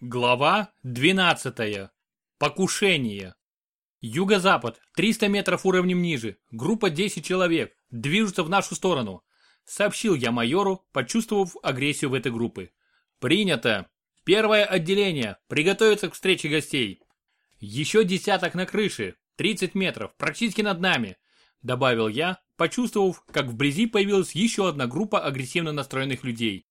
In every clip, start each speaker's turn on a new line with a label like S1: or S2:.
S1: Глава 12. Покушение. Юго-запад, 300 метров уровнем ниже, группа 10 человек, движутся в нашу сторону. Сообщил я майору, почувствовав агрессию в этой группы. Принято. Первое отделение, приготовиться к встрече гостей. Еще десяток на крыше, 30 метров, практически над нами. Добавил я, почувствовав, как вблизи появилась еще одна группа агрессивно настроенных людей.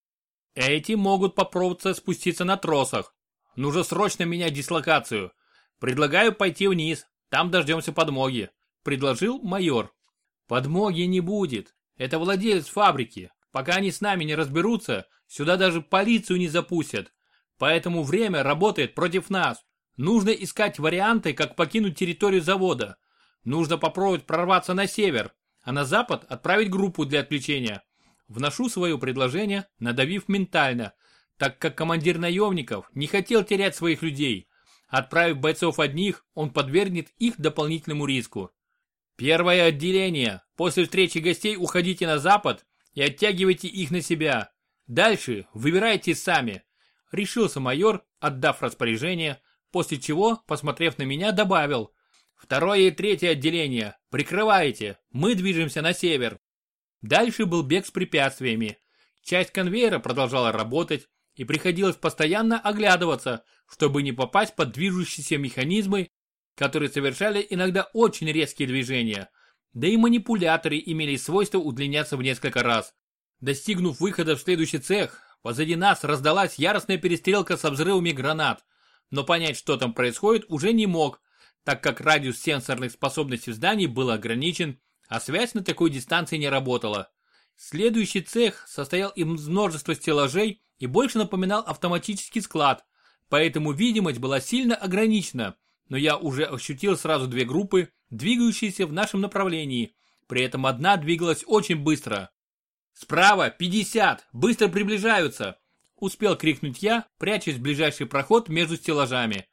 S1: Эти могут попробовать спуститься на тросах, Нужно срочно менять дислокацию. Предлагаю пойти вниз, там дождемся подмоги», – предложил майор. «Подмоги не будет. Это владелец фабрики. Пока они с нами не разберутся, сюда даже полицию не запустят. Поэтому время работает против нас. Нужно искать варианты, как покинуть территорию завода. Нужно попробовать прорваться на север, а на запад отправить группу для отвлечения. Вношу свое предложение, надавив ментально – так как командир наемников не хотел терять своих людей. Отправив бойцов одних, он подвергнет их дополнительному риску. Первое отделение. После встречи гостей уходите на запад и оттягивайте их на себя. Дальше выбирайте сами. Решился майор, отдав распоряжение, после чего, посмотрев на меня, добавил. Второе и третье отделение. Прикрывайте. Мы движемся на север. Дальше был бег с препятствиями. Часть конвейера продолжала работать, и приходилось постоянно оглядываться, чтобы не попасть под движущиеся механизмы, которые совершали иногда очень резкие движения. Да и манипуляторы имели свойство удлиняться в несколько раз. Достигнув выхода в следующий цех, позади нас раздалась яростная перестрелка со взрывами гранат, но понять, что там происходит, уже не мог, так как радиус сенсорных способностей в здании был ограничен, а связь на такой дистанции не работала. Следующий цех состоял из множества стеллажей, и больше напоминал автоматический склад, поэтому видимость была сильно ограничена, но я уже ощутил сразу две группы, двигающиеся в нашем направлении, при этом одна двигалась очень быстро. «Справа, 50! Быстро приближаются!» Успел крикнуть я, прячась в ближайший проход между стеллажами.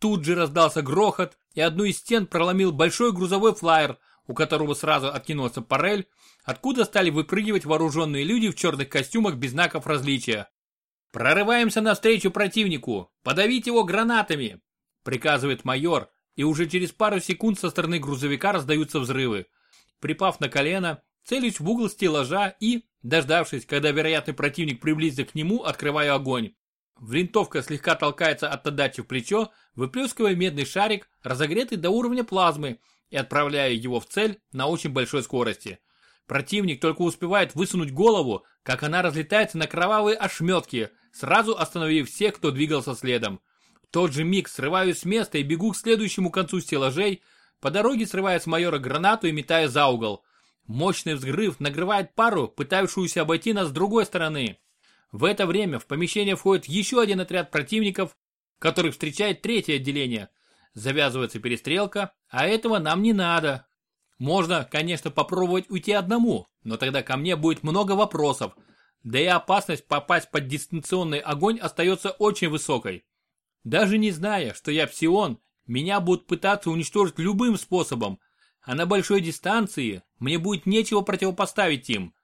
S1: Тут же раздался грохот, и одну из стен проломил большой грузовой флайер, у которого сразу откинулся парель, откуда стали выпрыгивать вооруженные люди в черных костюмах без знаков различия. «Прорываемся навстречу противнику! Подавить его гранатами!» приказывает майор, и уже через пару секунд со стороны грузовика раздаются взрывы. Припав на колено, целюсь в угол стеллажа и, дождавшись, когда вероятный противник приблизится к нему, открываю огонь. Винтовка слегка толкается от отдачи в плечо, выплескивая медный шарик, разогретый до уровня плазмы, и отправляю его в цель на очень большой скорости. Противник только успевает высунуть голову, как она разлетается на кровавые ошметки, сразу остановив всех, кто двигался следом. В тот же миг срываюсь с места и бегу к следующему концу стеллажей, по дороге срывая с майора гранату и метая за угол. Мощный взрыв нагревает пару, пытающуюся обойти нас с другой стороны. В это время в помещение входит еще один отряд противников, которых встречает третье отделение. Завязывается перестрелка, а этого нам не надо. Можно, конечно, попробовать уйти одному, но тогда ко мне будет много вопросов, да и опасность попасть под дистанционный огонь остается очень высокой. Даже не зная, что я псион, меня будут пытаться уничтожить любым способом, а на большой дистанции мне будет нечего противопоставить им.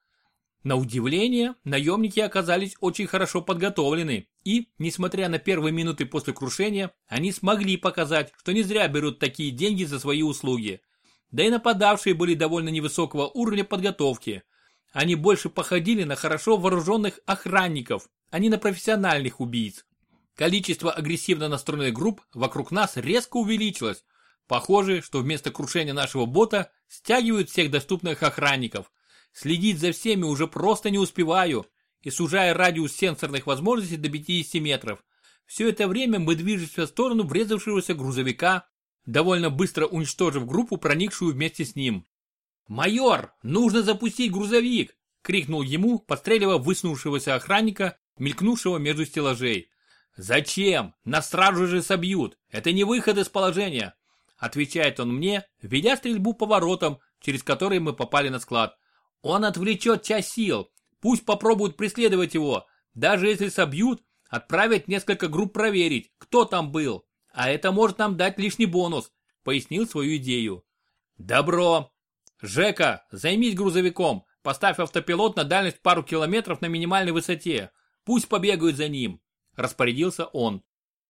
S1: На удивление, наемники оказались очень хорошо подготовлены, и, несмотря на первые минуты после крушения, они смогли показать, что не зря берут такие деньги за свои услуги. Да и нападавшие были довольно невысокого уровня подготовки. Они больше походили на хорошо вооруженных охранников, а не на профессиональных убийц. Количество агрессивно настроенных групп вокруг нас резко увеличилось. Похоже, что вместо крушения нашего бота стягивают всех доступных охранников. Следить за всеми уже просто не успеваю и сужая радиус сенсорных возможностей до 50 метров. Все это время мы движемся в сторону врезавшегося грузовика, довольно быстро уничтожив группу, проникшую вместе с ним. «Майор, нужно запустить грузовик!» — крикнул ему, подстреливая высунувшегося охранника, мелькнувшего между стеллажей. «Зачем? Нас сразу же собьют! Это не выход из положения!» Отвечает он мне, ведя стрельбу поворотом, через который мы попали на склад. «Он отвлечет часть сил. Пусть попробуют преследовать его. Даже если собьют, отправят несколько групп проверить, кто там был. А это может нам дать лишний бонус», — пояснил свою идею. «Добро!» «Жека, займись грузовиком, поставь автопилот на дальность пару километров на минимальной высоте. Пусть побегают за ним», – распорядился он.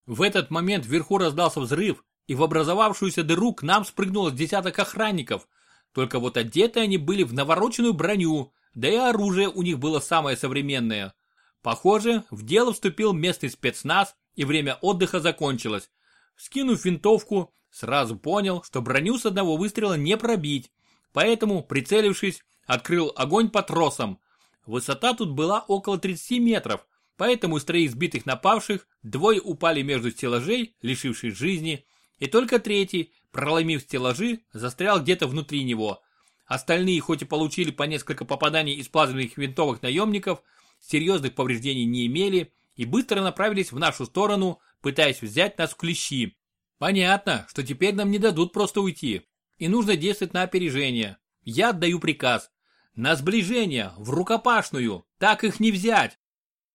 S1: В этот момент вверху раздался взрыв, и в образовавшуюся дыру к нам спрыгнуло десяток охранников. Только вот одеты они были в навороченную броню, да и оружие у них было самое современное. Похоже, в дело вступил местный спецназ, и время отдыха закончилось. Скинув винтовку, сразу понял, что броню с одного выстрела не пробить, поэтому, прицелившись, открыл огонь по тросам. Высота тут была около 30 метров, поэтому из троих сбитых напавших двое упали между стеллажей, лишившись жизни, и только третий, проломив стеллажи, застрял где-то внутри него. Остальные хоть и получили по несколько попаданий из плазменных винтовок наемников, серьезных повреждений не имели и быстро направились в нашу сторону, пытаясь взять нас в клещи. Понятно, что теперь нам не дадут просто уйти, и нужно действовать на опережение. Я отдаю приказ. На сближение, в рукопашную, так их не взять.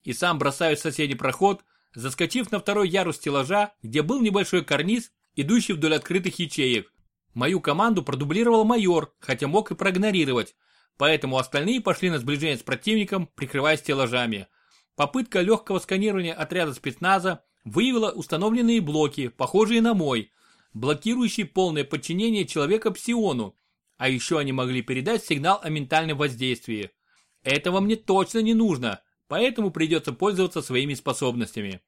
S1: И сам бросаю в соседний проход, заскочив на второй ярус стеллажа, где был небольшой карниз, идущий вдоль открытых ячеек. Мою команду продублировал майор, хотя мог и проигнорировать, поэтому остальные пошли на сближение с противником, прикрываясь стеллажами. Попытка легкого сканирования отряда спецназа выявила установленные блоки, похожие на мой, блокирующие полное подчинение человека псиону, а еще они могли передать сигнал о ментальном воздействии. Этого мне точно не нужно, поэтому придется пользоваться своими способностями.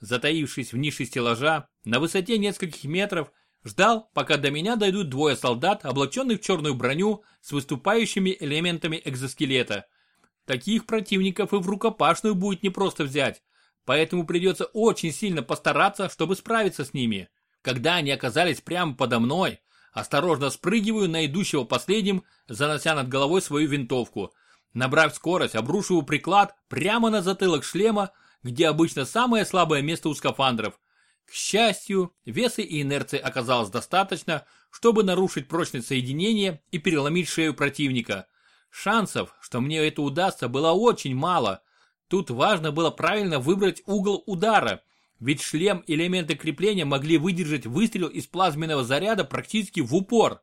S1: Затаившись в нише стеллажа, на высоте нескольких метров, ждал, пока до меня дойдут двое солдат, облаченных в черную броню с выступающими элементами экзоскелета. Таких противников и в рукопашную будет непросто взять, поэтому придется очень сильно постараться, чтобы справиться с ними. Когда они оказались прямо подо мной, осторожно спрыгиваю на идущего последним, занося над головой свою винтовку. Набрав скорость, обрушиваю приклад прямо на затылок шлема, где обычно самое слабое место у скафандров. К счастью, веса и инерции оказалось достаточно, чтобы нарушить прочность соединения и переломить шею противника. Шансов, что мне это удастся, было очень мало. Тут важно было правильно выбрать угол удара, ведь шлем и элементы крепления могли выдержать выстрел из плазменного заряда практически в упор.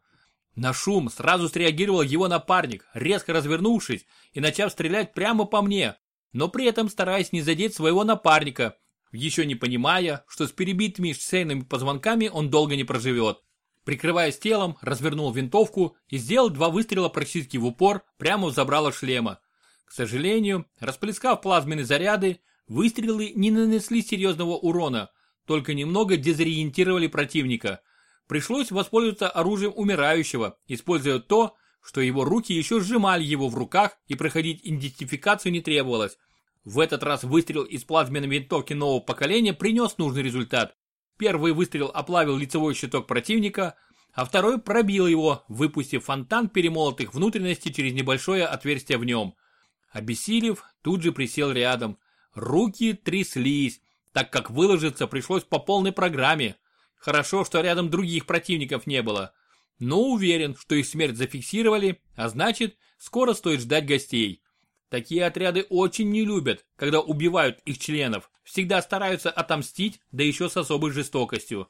S1: На шум сразу среагировал его напарник, резко развернувшись и начав стрелять прямо по мне, но при этом стараясь не задеть своего напарника, еще не понимая, что с перебитыми шейными позвонками он долго не проживет. Прикрываясь телом, развернул винтовку и сделал два выстрела практически в упор прямо в забрало шлема. К сожалению, расплескав плазменные заряды, выстрелы не нанесли серьезного урона, только немного дезориентировали противника. Пришлось воспользоваться оружием умирающего, используя то, что его руки еще сжимали его в руках и проходить идентификацию не требовалось. В этот раз выстрел из плазменной винтовки нового поколения принес нужный результат. Первый выстрел оплавил лицевой щиток противника, а второй пробил его, выпустив фонтан перемолотых внутренностей через небольшое отверстие в нем. Обессилев, тут же присел рядом. Руки тряслись, так как выложиться пришлось по полной программе. Хорошо, что рядом других противников не было. Но уверен, что их смерть зафиксировали, а значит, скоро стоит ждать гостей. Такие отряды очень не любят, когда убивают их членов, всегда стараются отомстить, да еще с особой жестокостью.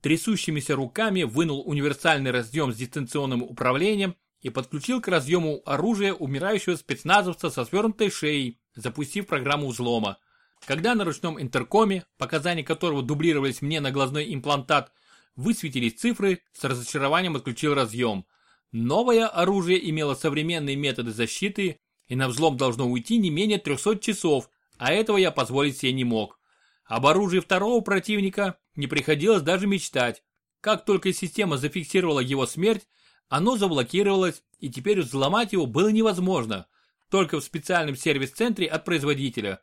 S1: Трясущимися руками вынул универсальный разъем с дистанционным управлением и подключил к разъему оружие умирающего спецназовца со свернутой шеей, запустив программу взлома. Когда на ручном интеркоме, показания которого дублировались мне на глазной имплантат, высветились цифры, с разочарованием отключил разъем. Новое оружие имело современные методы защиты, и на взлом должно уйти не менее 300 часов, а этого я позволить себе не мог. Об оружии второго противника не приходилось даже мечтать. Как только система зафиксировала его смерть, оно заблокировалось, и теперь взломать его было невозможно, только в специальном сервис-центре от производителя.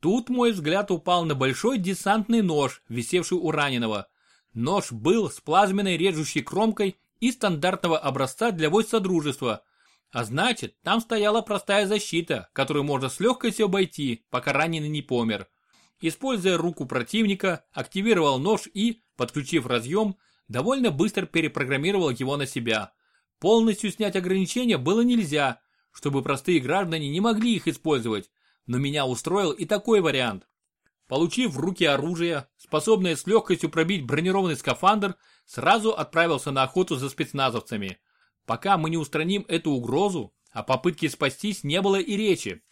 S1: Тут мой взгляд упал на большой десантный нож, висевший у раненого. Нож был с плазменной режущей кромкой и стандартного образца для войск Содружества. А значит, там стояла простая защита, которую можно с легкостью обойти, пока раненый не помер. Используя руку противника, активировал нож и, подключив разъем, довольно быстро перепрограммировал его на себя. Полностью снять ограничения было нельзя, чтобы простые граждане не могли их использовать, но меня устроил и такой вариант. Получив в руки оружие, способное с легкостью пробить бронированный скафандр, сразу отправился на охоту за спецназовцами. Пока мы не устраним эту угрозу, о попытке спастись не было и речи.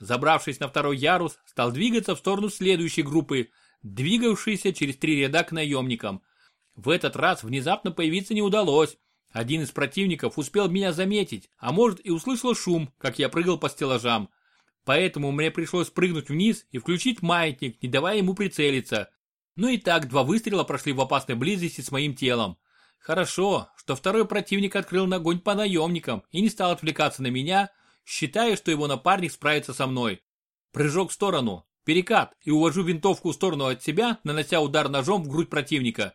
S1: Забравшись на второй ярус, стал двигаться в сторону следующей группы, двигавшиеся через три ряда к наемникам. В этот раз внезапно появиться не удалось. Один из противников успел меня заметить, а может и услышал шум, как я прыгал по стеллажам. Поэтому мне пришлось прыгнуть вниз и включить маятник, не давая ему прицелиться. Ну и так два выстрела прошли в опасной близости с моим телом. Хорошо, что второй противник открыл огонь по наемникам и не стал отвлекаться на меня, считая, что его напарник справится со мной. Прыжок в сторону, перекат и увожу винтовку в сторону от себя, нанося удар ножом в грудь противника.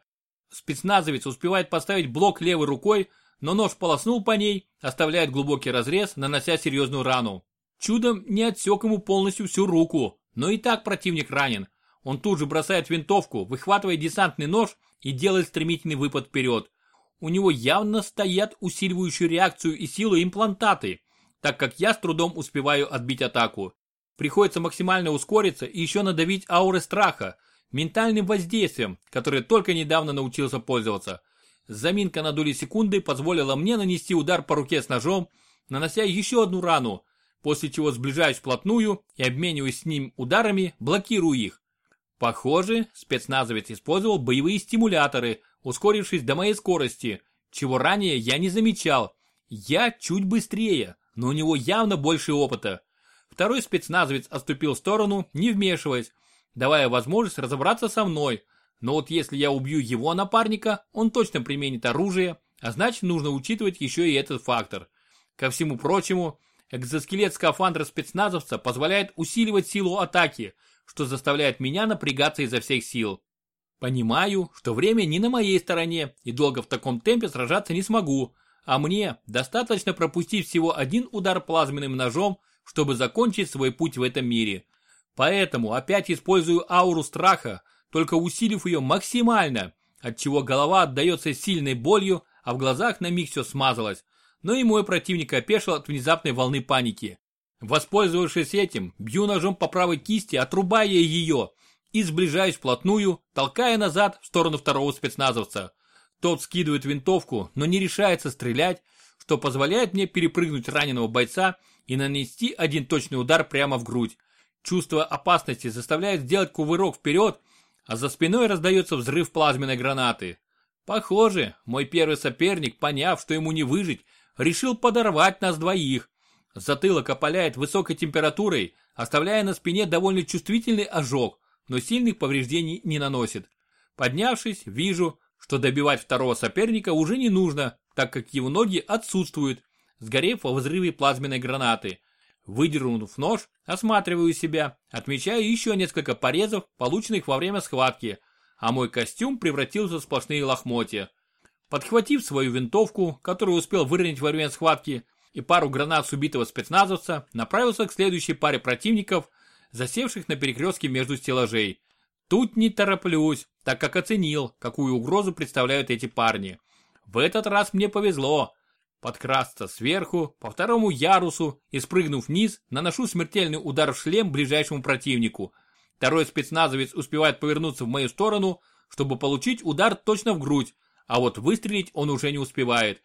S1: Спецназовец успевает поставить блок левой рукой, но нож полоснул по ней, оставляет глубокий разрез, нанося серьезную рану. Чудом не отсек ему полностью всю руку, но и так противник ранен. Он тут же бросает винтовку, выхватывает десантный нож и делает стремительный выпад вперед. У него явно стоят усиливающую реакцию и силу имплантаты, так как я с трудом успеваю отбить атаку. Приходится максимально ускориться и еще надавить ауры страха, ментальным воздействием, которое только недавно научился пользоваться. Заминка на доли секунды позволила мне нанести удар по руке с ножом, нанося еще одну рану, после чего сближаюсь вплотную и обмениваясь с ним ударами, блокирую их. Похоже, спецназовец использовал боевые стимуляторы, ускорившись до моей скорости, чего ранее я не замечал. Я чуть быстрее, но у него явно больше опыта. Второй спецназовец отступил в сторону, не вмешиваясь, давая возможность разобраться со мной. Но вот если я убью его напарника, он точно применит оружие, а значит нужно учитывать еще и этот фактор. Ко всему прочему, экзоскелет скафандра спецназовца позволяет усиливать силу атаки, что заставляет меня напрягаться изо всех сил. Понимаю, что время не на моей стороне и долго в таком темпе сражаться не смогу, а мне достаточно пропустить всего один удар плазменным ножом, чтобы закончить свой путь в этом мире. Поэтому опять использую ауру страха, только усилив ее максимально, отчего голова отдается сильной болью, а в глазах на миг все смазалось. Но и мой противник опешил от внезапной волны паники. Воспользовавшись этим, бью ножом по правой кисти, отрубая ее, и сближаюсь вплотную, толкая назад в сторону второго спецназовца. Тот скидывает винтовку, но не решается стрелять, что позволяет мне перепрыгнуть раненого бойца и нанести один точный удар прямо в грудь. Чувство опасности заставляет сделать кувырок вперед, а за спиной раздается взрыв плазменной гранаты. Похоже, мой первый соперник, поняв, что ему не выжить, решил подорвать нас двоих. Затылок опаляет высокой температурой, оставляя на спине довольно чувствительный ожог, но сильных повреждений не наносит. Поднявшись, вижу, что добивать второго соперника уже не нужно, так как его ноги отсутствуют, сгорев во взрыве плазменной гранаты. Выдернув нож, осматриваю себя, отмечаю еще несколько порезов, полученных во время схватки, а мой костюм превратился в сплошные лохмотья. Подхватив свою винтовку, которую успел выронить во время схватки, и пару гранат с убитого спецназовца, направился к следующей паре противников, засевших на перекрестке между стеллажей. Тут не тороплюсь, так как оценил, какую угрозу представляют эти парни. В этот раз мне повезло, подкрасться сверху, по второму ярусу и спрыгнув вниз, наношу смертельный удар в шлем ближайшему противнику. Второй спецназовец успевает повернуться в мою сторону, чтобы получить удар точно в грудь, а вот выстрелить он уже не успевает.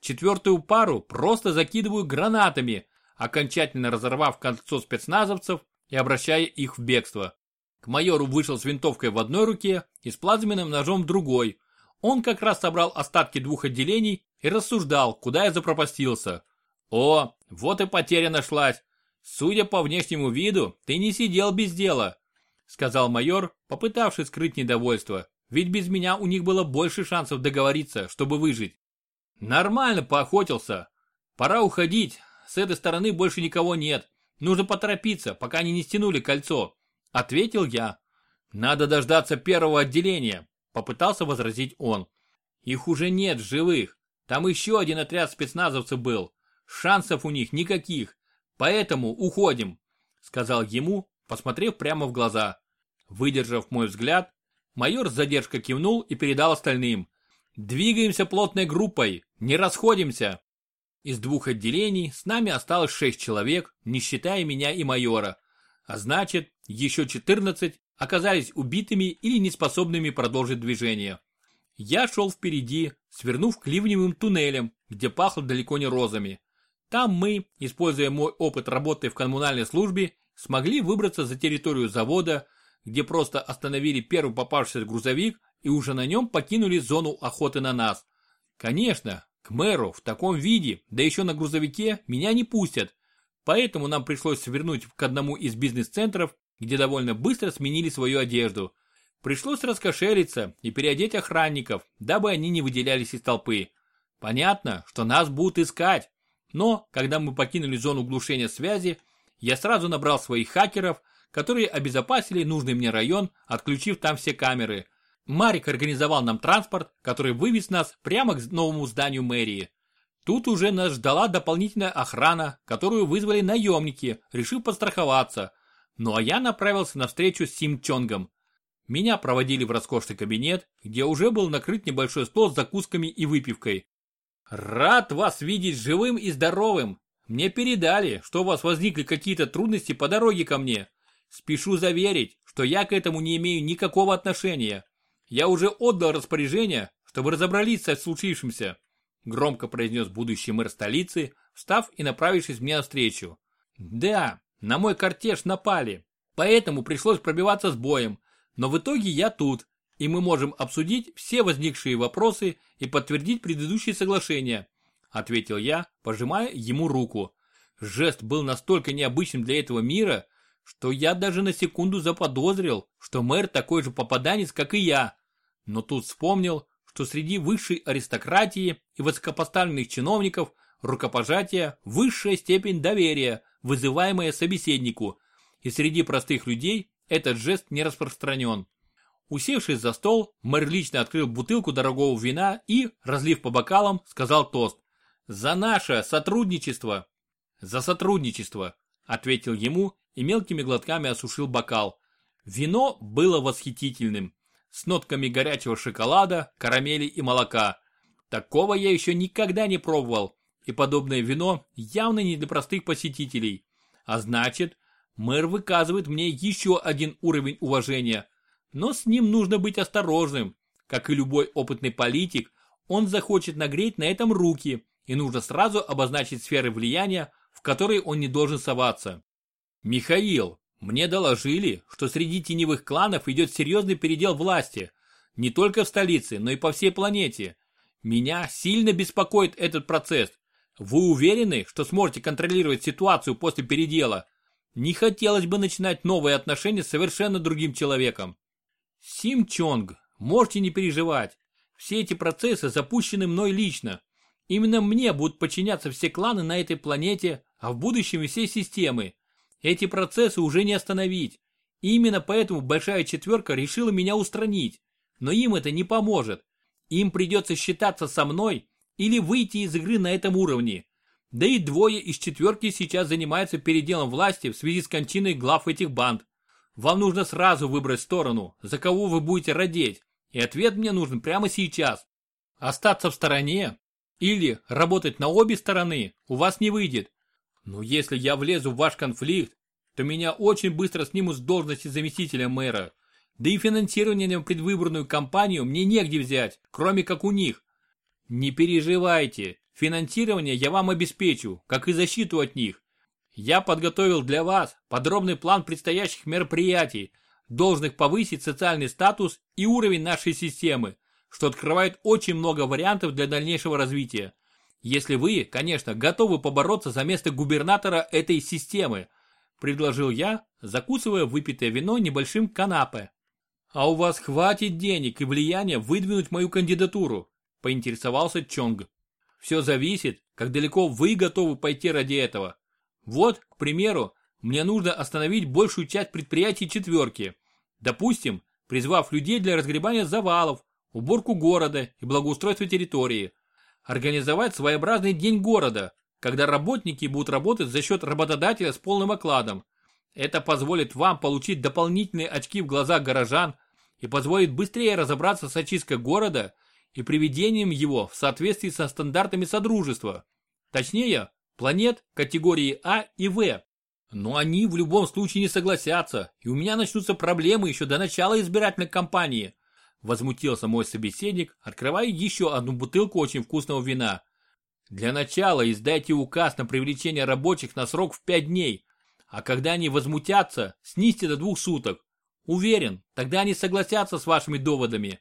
S1: Четвертую пару просто закидываю гранатами, окончательно разорвав кольцо спецназовцев и обращая их в бегство. К майору вышел с винтовкой в одной руке и с плазменным ножом в другой. Он как раз собрал остатки двух отделений и рассуждал, куда я запропастился. О, вот и потеря нашлась. Судя по внешнему виду, ты не сидел без дела, сказал майор, попытавшись скрыть недовольство, ведь без меня у них было больше шансов договориться, чтобы выжить. Нормально поохотился. Пора уходить, с этой стороны больше никого нет. Нужно поторопиться, пока они не стянули кольцо, ответил я. Надо дождаться первого отделения, попытался возразить он. Их уже нет живых. Там еще один отряд спецназовцев был. Шансов у них никаких. Поэтому уходим, сказал ему, посмотрев прямо в глаза. Выдержав мой взгляд, майор с задержкой кивнул и передал остальным. Двигаемся плотной группой, не расходимся. Из двух отделений с нами осталось шесть человек, не считая меня и майора. А значит, еще 14 оказались убитыми или неспособными продолжить движение. Я шел впереди, свернув к ливневым туннелям, где пахло далеко не розами. Там мы, используя мой опыт работы в коммунальной службе, смогли выбраться за территорию завода, где просто остановили первый попавшийся грузовик и уже на нем покинули зону охоты на нас. Конечно, к мэру в таком виде, да еще на грузовике, меня не пустят. Поэтому нам пришлось свернуть к одному из бизнес-центров, где довольно быстро сменили свою одежду. Пришлось раскошелиться и переодеть охранников, дабы они не выделялись из толпы. Понятно, что нас будут искать. Но, когда мы покинули зону глушения связи, я сразу набрал своих хакеров, которые обезопасили нужный мне район, отключив там все камеры. Марик организовал нам транспорт, который вывез нас прямо к новому зданию мэрии. Тут уже нас ждала дополнительная охрана, которую вызвали наемники, решив подстраховаться. Ну а я направился на встречу с Сим Чонгом. Меня проводили в роскошный кабинет, где уже был накрыт небольшой стол с закусками и выпивкой. «Рад вас видеть живым и здоровым. Мне передали, что у вас возникли какие-то трудности по дороге ко мне. Спешу заверить, что я к этому не имею никакого отношения. Я уже отдал распоряжение, чтобы разобрались со случившимся», громко произнес будущий мэр столицы, встав и направившись мне навстречу. «Да, на мой кортеж напали, поэтому пришлось пробиваться с боем, но в итоге я тут, и мы можем обсудить все возникшие вопросы и подтвердить предыдущие соглашения», ответил я, пожимая ему руку. Жест был настолько необычным для этого мира, что я даже на секунду заподозрил, что мэр такой же попаданец, как и я. Но тут вспомнил, что среди высшей аристократии и высокопоставленных чиновников рукопожатие – высшая степень доверия, вызываемая собеседнику, и среди простых людей этот жест не распространен. Усевшись за стол, мэр лично открыл бутылку дорогого вина и, разлив по бокалам, сказал тост. «За наше сотрудничество!» «За сотрудничество!» ответил ему и мелкими глотками осушил бокал. Вино было восхитительным, с нотками горячего шоколада, карамели и молока. Такого я еще никогда не пробовал, и подобное вино явно не для простых посетителей. А значит, мэр выказывает мне еще один уровень уважения – но с ним нужно быть осторожным. Как и любой опытный политик, он захочет нагреть на этом руки, и нужно сразу обозначить сферы влияния, в которые он не должен соваться. Михаил, мне доложили, что среди теневых кланов идет серьезный передел власти. Не только в столице, но и по всей планете. Меня сильно беспокоит этот процесс. Вы уверены, что сможете контролировать ситуацию после передела? Не хотелось бы начинать новые отношения с совершенно другим человеком. Сим Чонг, можете не переживать. Все эти процессы запущены мной лично. Именно мне будут подчиняться все кланы на этой планете, а в будущем и все системы. Эти процессы уже не остановить. И именно поэтому Большая Четверка решила меня устранить. Но им это не поможет. Им придется считаться со мной или выйти из игры на этом уровне. Да и двое из четверки сейчас занимаются переделом власти в связи с кончиной глав этих банд. Вам нужно сразу выбрать сторону, за кого вы будете родить, и ответ мне нужен прямо сейчас. Остаться в стороне или работать на обе стороны у вас не выйдет. Но если я влезу в ваш конфликт, то меня очень быстро снимут с должности заместителя мэра. Да и финансирование на предвыборную кампанию мне негде взять, кроме как у них. Не переживайте, финансирование я вам обеспечу, как и защиту от них. Я подготовил для вас подробный план предстоящих мероприятий, должных повысить социальный статус и уровень нашей системы, что открывает очень много вариантов для дальнейшего развития. Если вы, конечно, готовы побороться за место губернатора этой системы, предложил я, закусывая выпитое вино небольшим канапе. А у вас хватит денег и влияния выдвинуть мою кандидатуру, поинтересовался Чонг. Все зависит, как далеко вы готовы пойти ради этого. Вот, к примеру, мне нужно остановить большую часть предприятий четверки. Допустим, призвав людей для разгребания завалов, уборку города и благоустройства территории. Организовать своеобразный день города, когда работники будут работать за счет работодателя с полным окладом. Это позволит вам получить дополнительные очки в глазах горожан и позволит быстрее разобраться с очисткой города и приведением его в соответствии со стандартами Содружества. Точнее, планет категории А и В. Но они в любом случае не согласятся, и у меня начнутся проблемы еще до начала избирательной кампании. Возмутился мой собеседник, открывая еще одну бутылку очень вкусного вина. Для начала издайте указ на привлечение рабочих на срок в 5 дней, а когда они возмутятся, снизьте до двух суток. Уверен, тогда они согласятся с вашими доводами.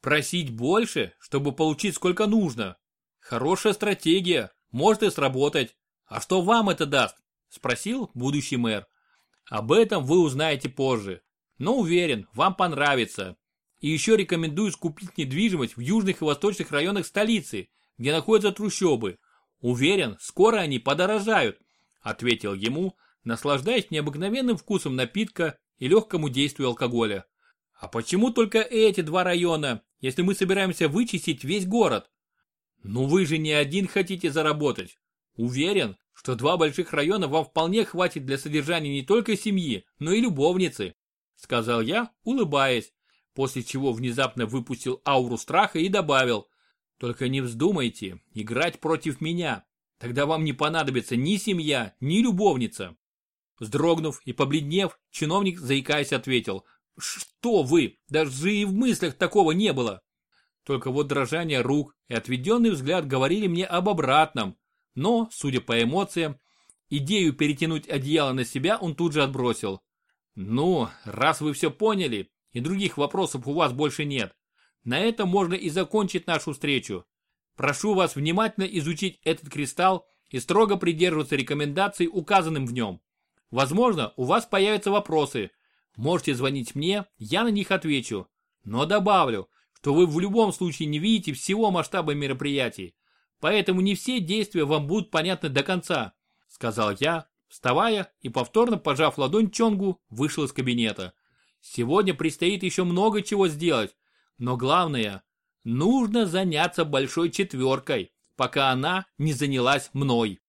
S1: Просить больше, чтобы получить сколько нужно. Хорошая стратегия, может и сработать. А что вам это даст? Спросил будущий мэр. Об этом вы узнаете позже. Но уверен, вам понравится. И еще рекомендую скупить недвижимость в южных и восточных районах столицы, где находятся трущобы. Уверен, скоро они подорожают, ответил ему, наслаждаясь необыкновенным вкусом напитка и легкому действию алкоголя. А почему только эти два района, если мы собираемся вычистить весь город? Ну вы же не один хотите заработать. Уверен, что два больших района вам вполне хватит для содержания не только семьи, но и любовницы, сказал я, улыбаясь, после чего внезапно выпустил ауру страха и добавил, только не вздумайте играть против меня, тогда вам не понадобится ни семья, ни любовница. Вздрогнув и побледнев, чиновник, заикаясь, ответил, что вы, даже и в мыслях такого не было. Только вот дрожание рук и отведенный взгляд говорили мне об обратном, но, судя по эмоциям, идею перетянуть одеяло на себя он тут же отбросил. Ну, раз вы все поняли, и других вопросов у вас больше нет, на этом можно и закончить нашу встречу. Прошу вас внимательно изучить этот кристалл и строго придерживаться рекомендаций, указанным в нем. Возможно, у вас появятся вопросы. Можете звонить мне, я на них отвечу. Но добавлю, что вы в любом случае не видите всего масштаба мероприятий. Поэтому не все действия вам будут понятны до конца, сказал я, вставая и повторно пожав ладонь Чонгу, вышел из кабинета. Сегодня предстоит еще много чего сделать, но главное, нужно заняться большой четверкой, пока она не занялась мной.